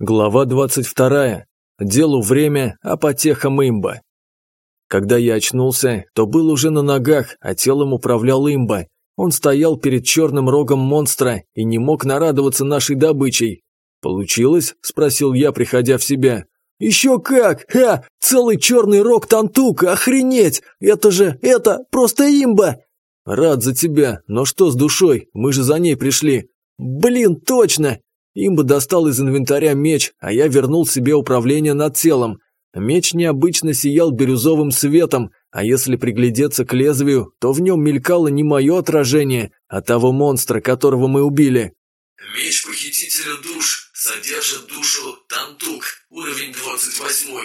Глава 22. Делу время, а потехам имба. Когда я очнулся, то был уже на ногах, а телом управлял имба. Он стоял перед черным рогом монстра и не мог нарадоваться нашей добычей. «Получилось?» – спросил я, приходя в себя. «Еще как! Ха! Целый черный рог Тантука! Охренеть! Это же, это просто имба!» «Рад за тебя, но что с душой? Мы же за ней пришли». «Блин, точно! Имба достал из инвентаря меч, а я вернул себе управление над телом. Меч необычно сиял бирюзовым светом, а если приглядеться к лезвию, то в нем мелькало не мое отражение, а того монстра, которого мы убили. Меч похитителя душ содержит душу Тантук, уровень 28.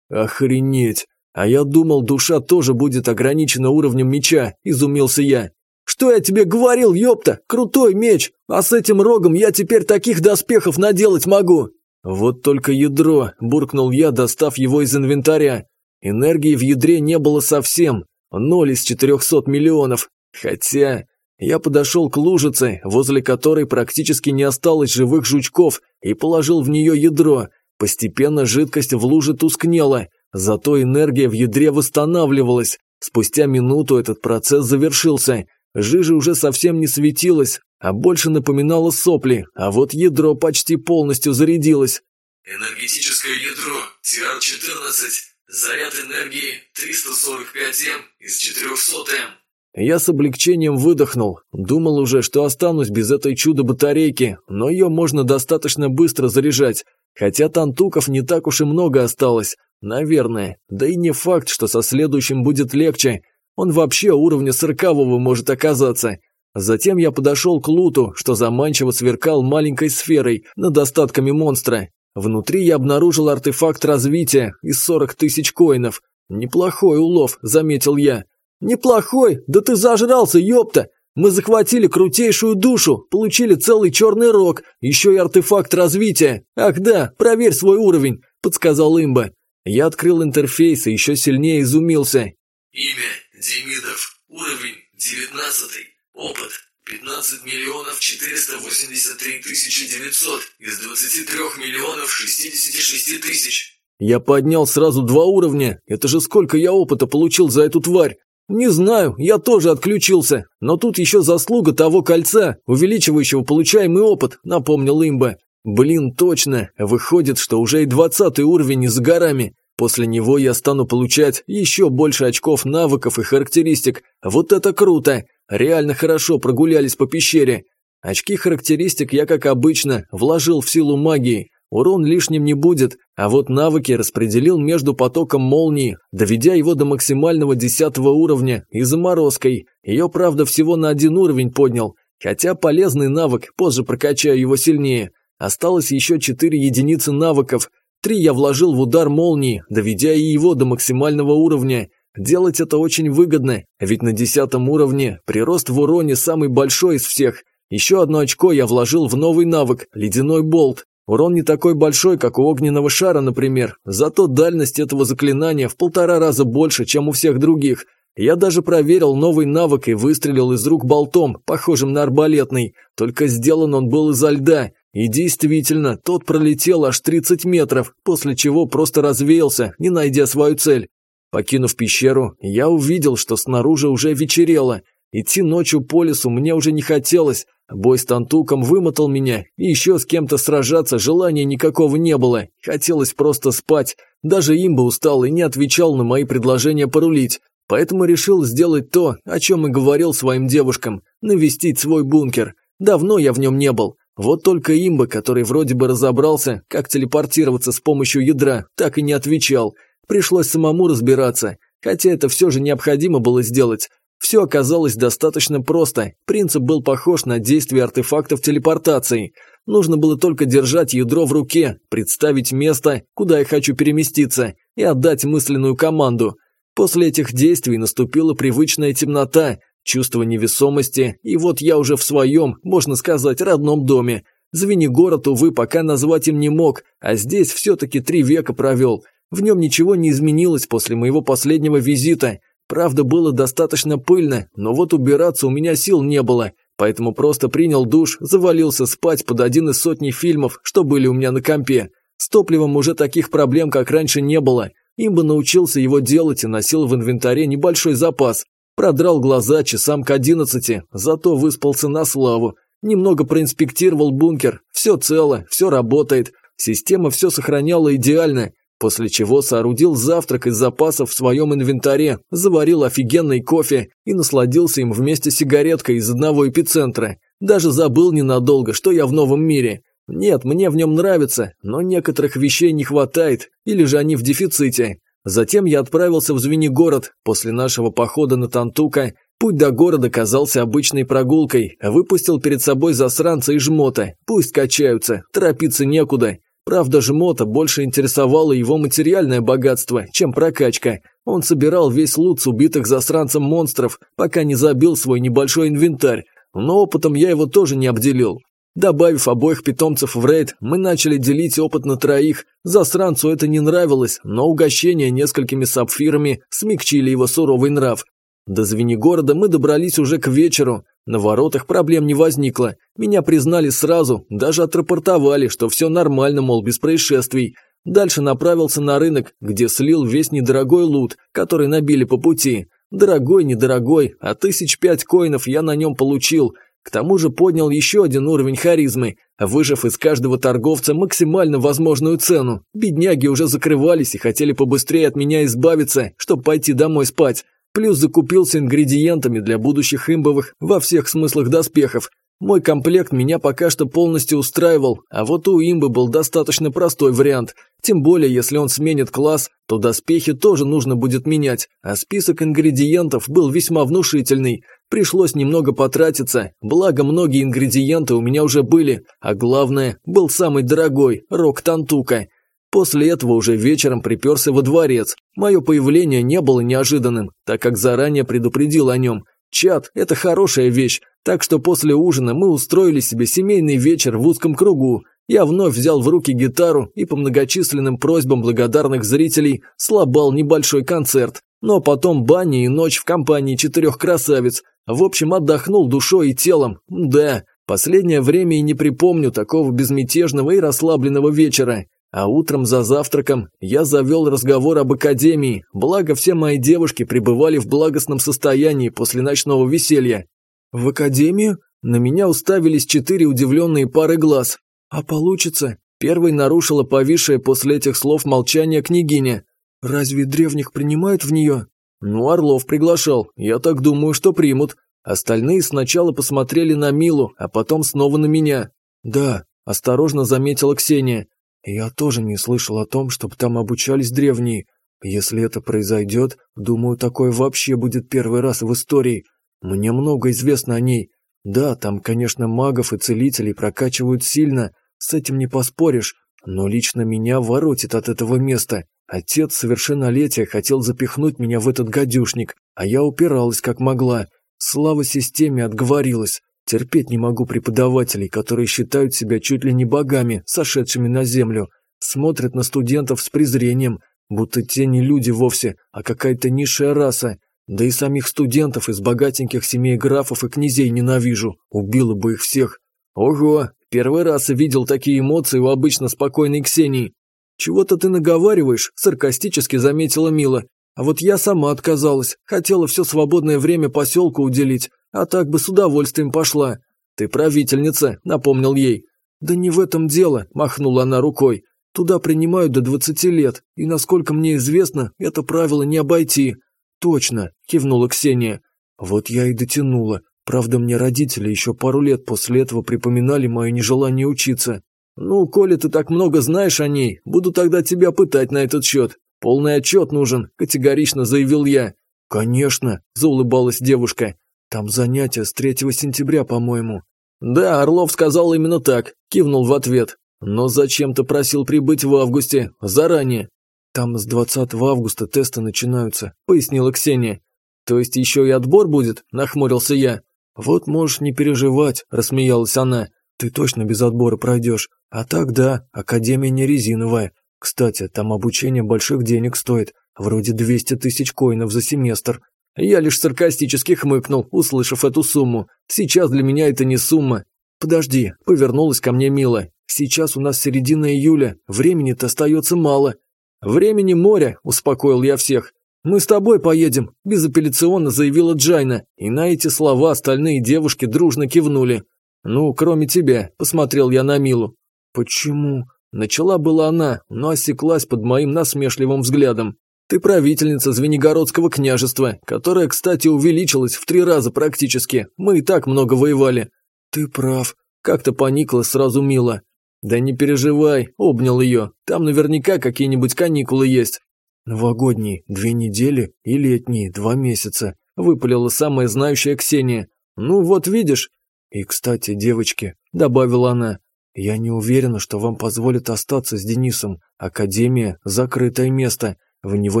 Охренеть! А я думал, душа тоже будет ограничена уровнем меча, изумился я. Что я тебе говорил, ёпта? Крутой меч! А с этим рогом я теперь таких доспехов наделать могу!» «Вот только ядро!» – буркнул я, достав его из инвентаря. Энергии в ядре не было совсем. Ноль из четырехсот миллионов. Хотя... Я подошел к лужице, возле которой практически не осталось живых жучков, и положил в нее ядро. Постепенно жидкость в луже тускнела, зато энергия в ядре восстанавливалась. Спустя минуту этот процесс завершился – Жижа уже совсем не светилась, а больше напоминала сопли, а вот ядро почти полностью зарядилось. Энергетическое ядро TR-14. Заряд энергии 345М из 400М. Я с облегчением выдохнул. Думал уже, что останусь без этой чудо-батарейки, но ее можно достаточно быстро заряжать. Хотя тантуков не так уж и много осталось. Наверное. Да и не факт, что со следующим будет легче. Он вообще уровня сорокового может оказаться. Затем я подошел к луту, что заманчиво сверкал маленькой сферой над остатками монстра. Внутри я обнаружил артефакт развития из 40 тысяч коинов. Неплохой улов, заметил я. Неплохой? Да ты зажрался, ёпта! Мы захватили крутейшую душу, получили целый черный рог, еще и артефакт развития. Ах да, проверь свой уровень, подсказал имба. Я открыл интерфейс и еще сильнее изумился. Имя Демидов. Уровень 19. Опыт 15 миллионов 483 тысячи 900 из 23 миллионов 66 тысяч. Я поднял сразу два уровня. Это же сколько я опыта получил за эту тварь. Не знаю, я тоже отключился. Но тут еще заслуга того кольца, увеличивающего получаемый опыт, напомнил имба. Блин, точно. Выходит, что уже и двадцатый уровень за горами. После него я стану получать еще больше очков навыков и характеристик. Вот это круто! Реально хорошо прогулялись по пещере. Очки характеристик я, как обычно, вложил в силу магии. Урон лишним не будет, а вот навыки распределил между потоком молнии, доведя его до максимального десятого уровня и заморозкой. Ее, правда, всего на один уровень поднял, хотя полезный навык, позже прокачаю его сильнее. Осталось еще четыре единицы навыков, Три я вложил в удар молнии, доведя и его до максимального уровня. Делать это очень выгодно, ведь на десятом уровне прирост в уроне самый большой из всех. Еще одно очко я вложил в новый навык – ледяной болт. Урон не такой большой, как у огненного шара, например, зато дальность этого заклинания в полтора раза больше, чем у всех других. Я даже проверил новый навык и выстрелил из рук болтом, похожим на арбалетный, только сделан он был изо льда, и действительно, тот пролетел аж 30 метров, после чего просто развеялся, не найдя свою цель. Покинув пещеру, я увидел, что снаружи уже вечерело. Идти ночью по лесу мне уже не хотелось. Бой с Тантуком вымотал меня, и еще с кем-то сражаться желания никакого не было. Хотелось просто спать. Даже имба устал и не отвечал на мои предложения порулить. Поэтому решил сделать то, о чем и говорил своим девушкам – навестить свой бункер. Давно я в нем не был. Вот только имба, который вроде бы разобрался, как телепортироваться с помощью ядра, так и не отвечал. Пришлось самому разбираться, хотя это все же необходимо было сделать. Все оказалось достаточно просто. Принцип был похож на действие артефактов телепортации. Нужно было только держать ядро в руке, представить место, куда я хочу переместиться, и отдать мысленную команду. После этих действий наступила привычная темнота, чувство невесомости, и вот я уже в своем, можно сказать, родном доме. Звенигород, увы, пока назвать им не мог, а здесь все-таки три века провел. В нем ничего не изменилось после моего последнего визита. Правда, было достаточно пыльно, но вот убираться у меня сил не было, поэтому просто принял душ, завалился спать под один из сотни фильмов, что были у меня на компе. С топливом уже таких проблем, как раньше, не было. Им бы научился его делать и носил в инвентаре небольшой запас. Продрал глаза часам к одиннадцати, зато выспался на славу. Немного проинспектировал бункер. Все цело, все работает. Система все сохраняла идеально. После чего соорудил завтрак из запасов в своем инвентаре, заварил офигенный кофе и насладился им вместе с сигареткой из одного эпицентра. Даже забыл ненадолго, что я в новом мире. Нет, мне в нем нравится, но некоторых вещей не хватает, или же они в дефиците. Затем я отправился в Звенигород. После нашего похода на Тантука путь до города казался обычной прогулкой. Выпустил перед собой засранца и жмота. Пусть качаются, торопиться некуда. Правда, жмота больше интересовало его материальное богатство, чем прокачка. Он собирал весь лут с убитых засранцем монстров, пока не забил свой небольшой инвентарь. Но опытом я его тоже не обделил. Добавив обоих питомцев в рейд, мы начали делить опыт на троих. Засранцу это не нравилось, но угощение несколькими сапфирами смягчили его суровый нрав. До Звенигорода мы добрались уже к вечеру. На воротах проблем не возникло. Меня признали сразу, даже отрапортовали, что все нормально, мол, без происшествий. Дальше направился на рынок, где слил весь недорогой лут, который набили по пути. Дорогой, недорогой, а тысяч пять коинов я на нем получил – к тому же поднял еще один уровень харизмы, выжав из каждого торговца максимально возможную цену. Бедняги уже закрывались и хотели побыстрее от меня избавиться, чтобы пойти домой спать. Плюс закупился ингредиентами для будущих имбовых во всех смыслах доспехов. Мой комплект меня пока что полностью устраивал, а вот у имбы был достаточно простой вариант. Тем более, если он сменит класс, то доспехи тоже нужно будет менять, а список ингредиентов был весьма внушительный – Пришлось немного потратиться, благо многие ингредиенты у меня уже были, а главное, был самый дорогой – рог Тантука. После этого уже вечером приперся во дворец. Мое появление не было неожиданным, так как заранее предупредил о нем. Чат – это хорошая вещь, так что после ужина мы устроили себе семейный вечер в узком кругу. Я вновь взял в руки гитару и по многочисленным просьбам благодарных зрителей слабал небольшой концерт. Но потом баня и ночь в компании четырех красавиц, в общем, отдохнул душой и телом. Да, последнее время и не припомню такого безмятежного и расслабленного вечера. А утром за завтраком я завел разговор об академии, благо все мои девушки пребывали в благостном состоянии после ночного веселья. В академию? На меня уставились четыре удивленные пары глаз. А получится? Первой нарушила повисшее после этих слов молчание княгиня. Разве древних принимают в нее? «Ну, Орлов приглашал. Я так думаю, что примут. Остальные сначала посмотрели на Милу, а потом снова на меня». «Да», – осторожно заметила Ксения. «Я тоже не слышал о том, чтобы там обучались древние. Если это произойдет, думаю, такое вообще будет первый раз в истории. Мне много известно о ней. Да, там, конечно, магов и целителей прокачивают сильно, с этим не поспоришь, но лично меня воротит от этого места. Отец совершеннолетия хотел запихнуть меня в этот гадюшник, а я упиралась как могла. Слава системе отговорилась. Терпеть не могу преподавателей, которые считают себя чуть ли не богами, сошедшими на землю. Смотрят на студентов с презрением, будто те не люди вовсе, а какая-то низшая раса. Да и самих студентов из богатеньких семей графов и князей ненавижу. Убила бы их всех. Ого, первый раз видел такие эмоции у обычно спокойной Ксении. «Чего-то ты наговариваешь», – саркастически заметила Мила. «А вот я сама отказалась, хотела все свободное время поселку уделить, а так бы с удовольствием пошла». «Ты правительница», – напомнил ей. «Да не в этом дело», – махнула она рукой. «Туда принимают до двадцати лет, и, насколько мне известно, это правило не обойти». «Точно», – кивнула Ксения. «Вот я и дотянула. Правда, мне родители еще пару лет после этого припоминали мое нежелание учиться. «Ну, коли ты так много знаешь о ней, буду тогда тебя пытать на этот счет. Полный отчет нужен», – категорично заявил я. «Конечно», – заулыбалась девушка. «Там занятия с 3 сентября, по-моему». «Да, Орлов сказал именно так», – кивнул в ответ. «Но зачем-то просил прибыть в августе, заранее». «Там с 20 августа тесты начинаются», – пояснила Ксения. «То есть еще и отбор будет?» – нахмурился я. «Вот можешь не переживать», – рассмеялась она. «Ты точно без отбора пройдешь. А так да, академия не резиновая. Кстати, там обучение больших денег стоит, вроде 200 тысяч коинов за семестр. Я лишь саркастически хмыкнул, услышав эту сумму. Сейчас для меня это не сумма. «Подожди», – повернулась ко мне Мила. «Сейчас у нас середина июля, времени-то остается мало». «Времени море», – успокоил я всех. «Мы с тобой поедем», – безапелляционно заявила Джайна, и на эти слова остальные девушки дружно кивнули. «Ну, кроме тебя», – посмотрел я на Милу. «Почему?» Начала была она, но осеклась под моим насмешливым взглядом. «Ты правительница Звенигородского княжества, которое, кстати, увеличилось в три раза практически. Мы и так много воевали». «Ты прав», – как-то поникла сразу Мила. «Да не переживай», – обнял ее. «Там наверняка какие-нибудь каникулы есть». «Новогодние – две недели и летние – два месяца», – выпалила самая знающая Ксения. «Ну вот видишь». «И, кстати, девочки», – добавила она, – «я не уверена, что вам позволят остаться с Денисом. Академия – закрытое место. В него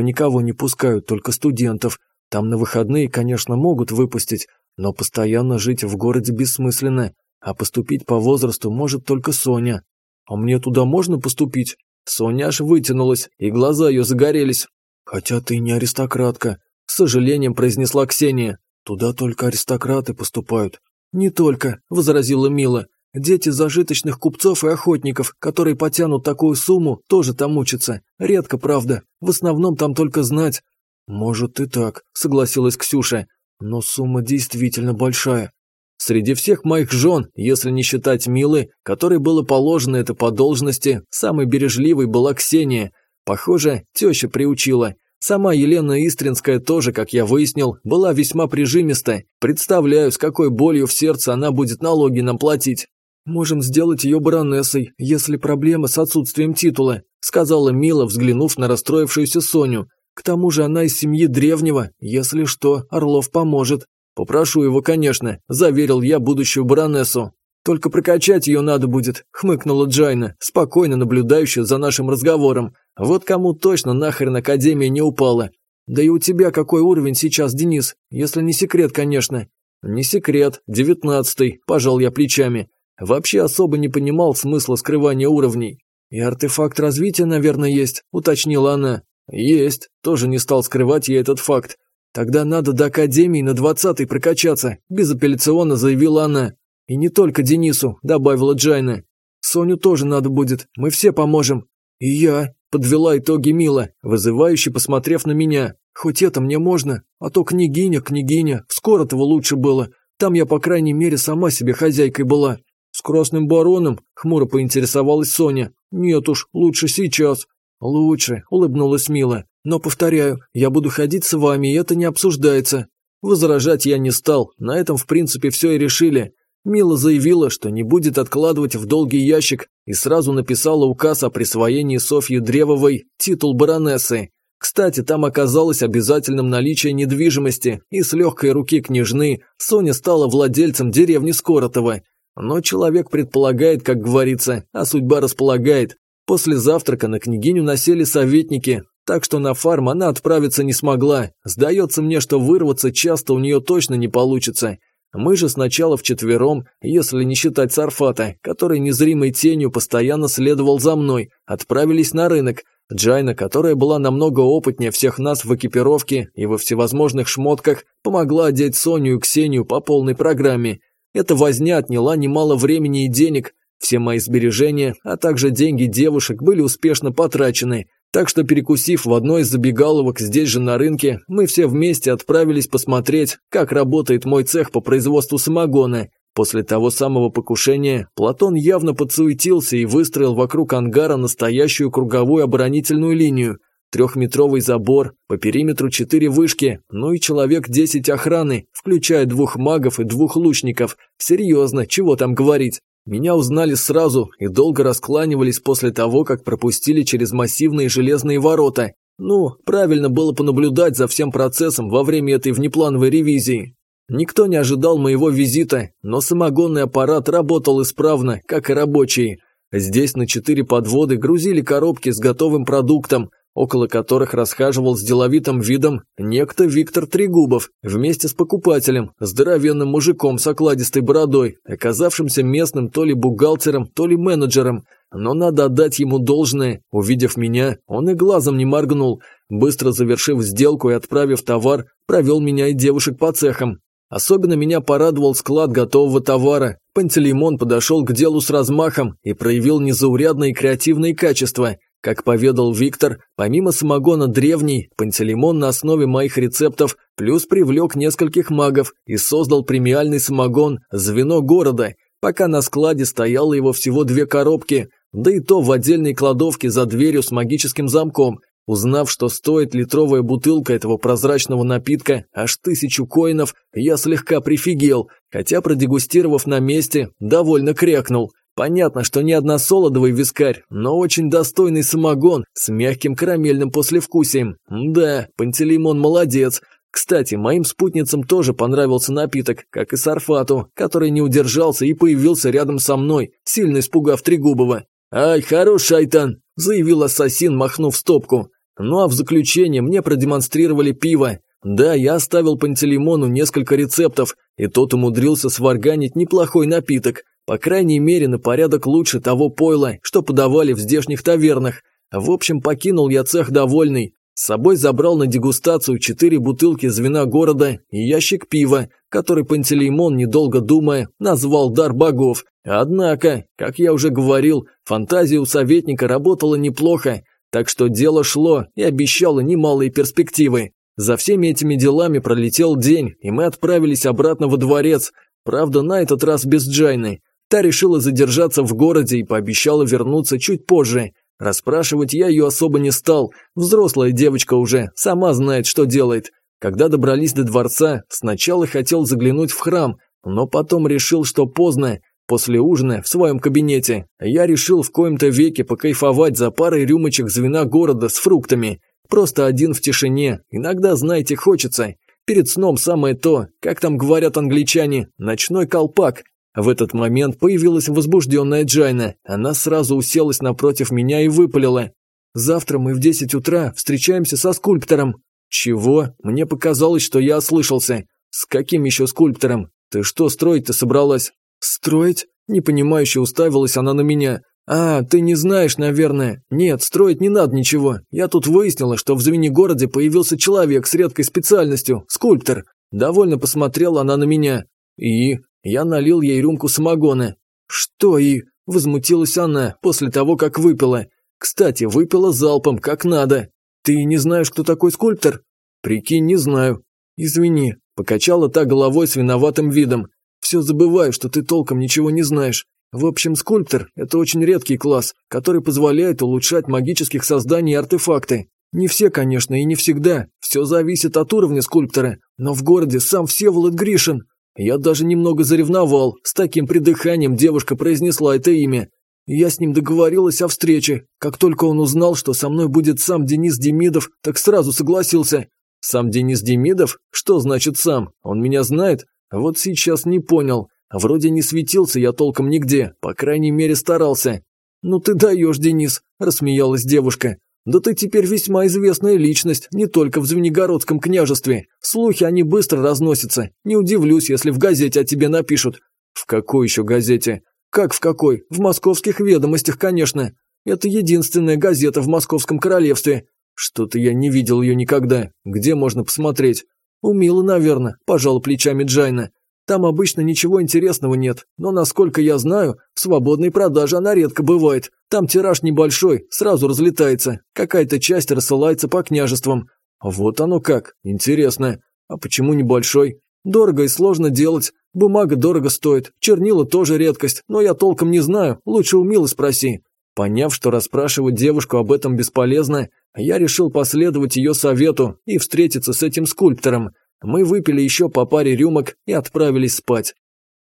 никого не пускают, только студентов. Там на выходные, конечно, могут выпустить, но постоянно жить в городе бессмысленно, а поступить по возрасту может только Соня. А мне туда можно поступить? Соня аж вытянулась, и глаза ее загорелись. Хотя ты не аристократка, с сожалением произнесла Ксения. Туда только аристократы поступают. Не только, возразила Мила. Дети зажиточных купцов и охотников, которые потянут такую сумму, тоже там учатся. Редко, правда. В основном там только знать. Может и так, согласилась Ксюша. Но сумма действительно большая. Среди всех моих жен, если не считать Милы, которой было положено это по должности, самой бережливой была Ксения. Похоже, теща приучила. Сама Елена Истринская тоже, как я выяснил, была весьма прижимистой. Представляю, с какой болью в сердце она будет налоги нам платить. «Можем сделать ее баронессой, если проблема с отсутствием титула», сказала Мила, взглянув на расстроившуюся Соню. К тому же она из семьи древнего, если что, Орлов поможет. Попрошу его, конечно, заверил я будущую баронессу. Только прокачать ее надо будет, хмыкнула Джайна, спокойно наблюдающая за нашим разговором. Вот кому точно нахрен Академия не упала. Да и у тебя какой уровень сейчас, Денис, если не секрет, конечно. Не секрет, девятнадцатый, пожал я плечами. Вообще особо не понимал смысла скрывания уровней. И артефакт развития, наверное, есть, уточнила она. «Есть», тоже не стал скрывать я этот факт. «Тогда надо до Академии на двадцатый прокачаться», безапелляционно заявила она. «И не только Денису», добавила Джайна. «Соню тоже надо будет, мы все поможем». «И я», подвела итоги Мила, вызывающе посмотрев на меня. «Хоть это мне можно, а то княгиня, княгиня, скоро-того лучше было. Там я, по крайней мере, сама себе хозяйкой была». «С красным бароном?» – хмуро поинтересовалась Соня. «Нет уж, лучше сейчас». «Лучше», – улыбнулась Мила. «Но, повторяю, я буду ходить с вами, и это не обсуждается». Возражать я не стал, на этом в принципе все и решили. Мила заявила, что не будет откладывать в долгий ящик и сразу написала указ о присвоении Софьи Древовой титул баронессы. Кстати, там оказалось обязательным наличие недвижимости, и с легкой руки княжны Соня стала владельцем деревни Скоротова. Но человек предполагает, как говорится, а судьба располагает. После завтрака на княгиню насели советники, так что на фарм она отправиться не смогла. Сдается мне, что вырваться часто у нее точно не получится. Мы же сначала вчетвером, если не считать Сарфата, который незримой тенью постоянно следовал за мной, отправились на рынок. Джайна, которая была намного опытнее всех нас в экипировке и во всевозможных шмотках, помогла одеть Соню и Ксению по полной программе. Эта возня отняла немало времени и денег, все мои сбережения, а также деньги девушек были успешно потрачены, так что перекусив в одной из забегаловок здесь же на рынке, мы все вместе отправились посмотреть, как работает мой цех по производству самогона. После того самого покушения Платон явно подсуетился и выстроил вокруг ангара настоящую круговую оборонительную линию. Трехметровый забор, по периметру четыре вышки, ну и человек десять охраны, включая двух магов и двух лучников. Серьезно, чего там говорить. Меня узнали сразу и долго раскланивались после того, как пропустили через массивные железные ворота. Ну, правильно было понаблюдать за всем процессом во время этой внеплановой ревизии. Никто не ожидал моего визита, но самогонный аппарат работал исправно, как и рабочие. Здесь на четыре подводы грузили коробки с готовым продуктом, около которых расхаживал с деловитым видом некто Виктор Трегубов вместе с покупателем, здоровенным мужиком с окладистой бородой, оказавшимся местным то ли бухгалтером, то ли менеджером. Но надо отдать ему должное. Увидев меня, он и глазом не моргнул. Быстро завершив сделку и отправив товар, провел меня и девушек по цехам. Особенно меня порадовал склад готового товара. Пантелеймон подошел к делу с размахом и проявил незаурядные креативные качества. Как поведал Виктор, помимо самогона древний, Пантелеймон на основе моих рецептов плюс привлек нескольких магов и создал премиальный самогон «Звено города», пока на складе стояло его всего две коробки, да и то в отдельной кладовке за дверью с магическим замком. Узнав, что стоит литровая бутылка этого прозрачного напитка аж тысячу коинов, я слегка прифигел, хотя продегустировав на месте, довольно крякнул. Понятно, что не односолодовый вискарь, но очень достойный самогон с мягким карамельным послевкусием. Да, Пантелеймон молодец. Кстати, моим спутницам тоже понравился напиток, как и Сарфату, который не удержался и появился рядом со мной, сильно испугав Трегубова. «Ай, хорош, шайтан!» – заявил ассасин, махнув стопку. Ну а в заключение мне продемонстрировали пиво. Да, я оставил Пантелеймону несколько рецептов, и тот умудрился сварганить неплохой напиток, по крайней мере на порядок лучше того пойла, что подавали в здешних тавернах. В общем, покинул я цех довольный. С собой забрал на дегустацию четыре бутылки звена города и ящик пива, который Пантелеймон, недолго думая, назвал «Дар богов». Однако, как я уже говорил, фантазия у советника работала неплохо, так что дело шло и обещало немалые перспективы. За всеми этими делами пролетел день, и мы отправились обратно во дворец. Правда, на этот раз без Джайны. Та решила задержаться в городе и пообещала вернуться чуть позже. Расспрашивать я ее особо не стал. Взрослая девочка уже, сама знает, что делает. Когда добрались до дворца, сначала хотел заглянуть в храм, но потом решил, что поздно, После ужина в своем кабинете я решил в коем-то веке покайфовать за парой рюмочек звена города с фруктами. Просто один в тишине, иногда, знаете, хочется. Перед сном самое то, как там говорят англичане, ночной колпак. В этот момент появилась возбужденная Джайна. Она сразу уселась напротив меня и выпалила. «Завтра мы в 10 утра встречаемся со скульптором». «Чего? Мне показалось, что я ослышался. С каким еще скульптором? Ты что строить-то собралась?» «Строить?» – непонимающе уставилась она на меня. «А, ты не знаешь, наверное. Нет, строить не надо ничего. Я тут выяснила, что в Звенигороде появился человек с редкой специальностью – скульптор. Довольно посмотрела она на меня. И? Я налил ей рюмку самогона. Что и? Возмутилась она после того, как выпила. Кстати, выпила залпом, как надо. Ты не знаешь, кто такой скульптор? Прикинь, не знаю. Извини, покачала та головой с виноватым видом. Все забываю, что ты толком ничего не знаешь. В общем, скульптор – это очень редкий класс, который позволяет улучшать магических созданий и артефакты. Не все, конечно, и не всегда. Все зависит от уровня скульптора. Но в городе сам Всеволод Гришин. Я даже немного заревновал. С таким придыханием девушка произнесла это имя. Я с ним договорилась о встрече. Как только он узнал, что со мной будет сам Денис Демидов, так сразу согласился. Сам Денис Демидов? Что значит сам? Он меня знает? Вот сейчас не понял. Вроде не светился я толком нигде, по крайней мере старался. «Ну ты даешь, Денис», – рассмеялась девушка. «Да ты теперь весьма известная личность, не только в Звенигородском княжестве. Слухи они быстро разносятся. Не удивлюсь, если в газете о тебе напишут». «В какой еще газете?» «Как в какой? В московских ведомостях, конечно. Это единственная газета в Московском королевстве. Что-то я не видел ее никогда. Где можно посмотреть?» «У Милы, наверное», – пожал плечами Джайна. «Там обычно ничего интересного нет, но, насколько я знаю, в свободной продаже она редко бывает. Там тираж небольшой, сразу разлетается, какая-то часть рассылается по княжествам». «Вот оно как, интересно. А почему небольшой?» «Дорого и сложно делать. Бумага дорого стоит, чернила тоже редкость, но я толком не знаю, лучше у Милы спроси». Поняв, что расспрашивать девушку об этом бесполезно, я решил последовать ее совету и встретиться с этим скульптором. Мы выпили еще по паре рюмок и отправились спать.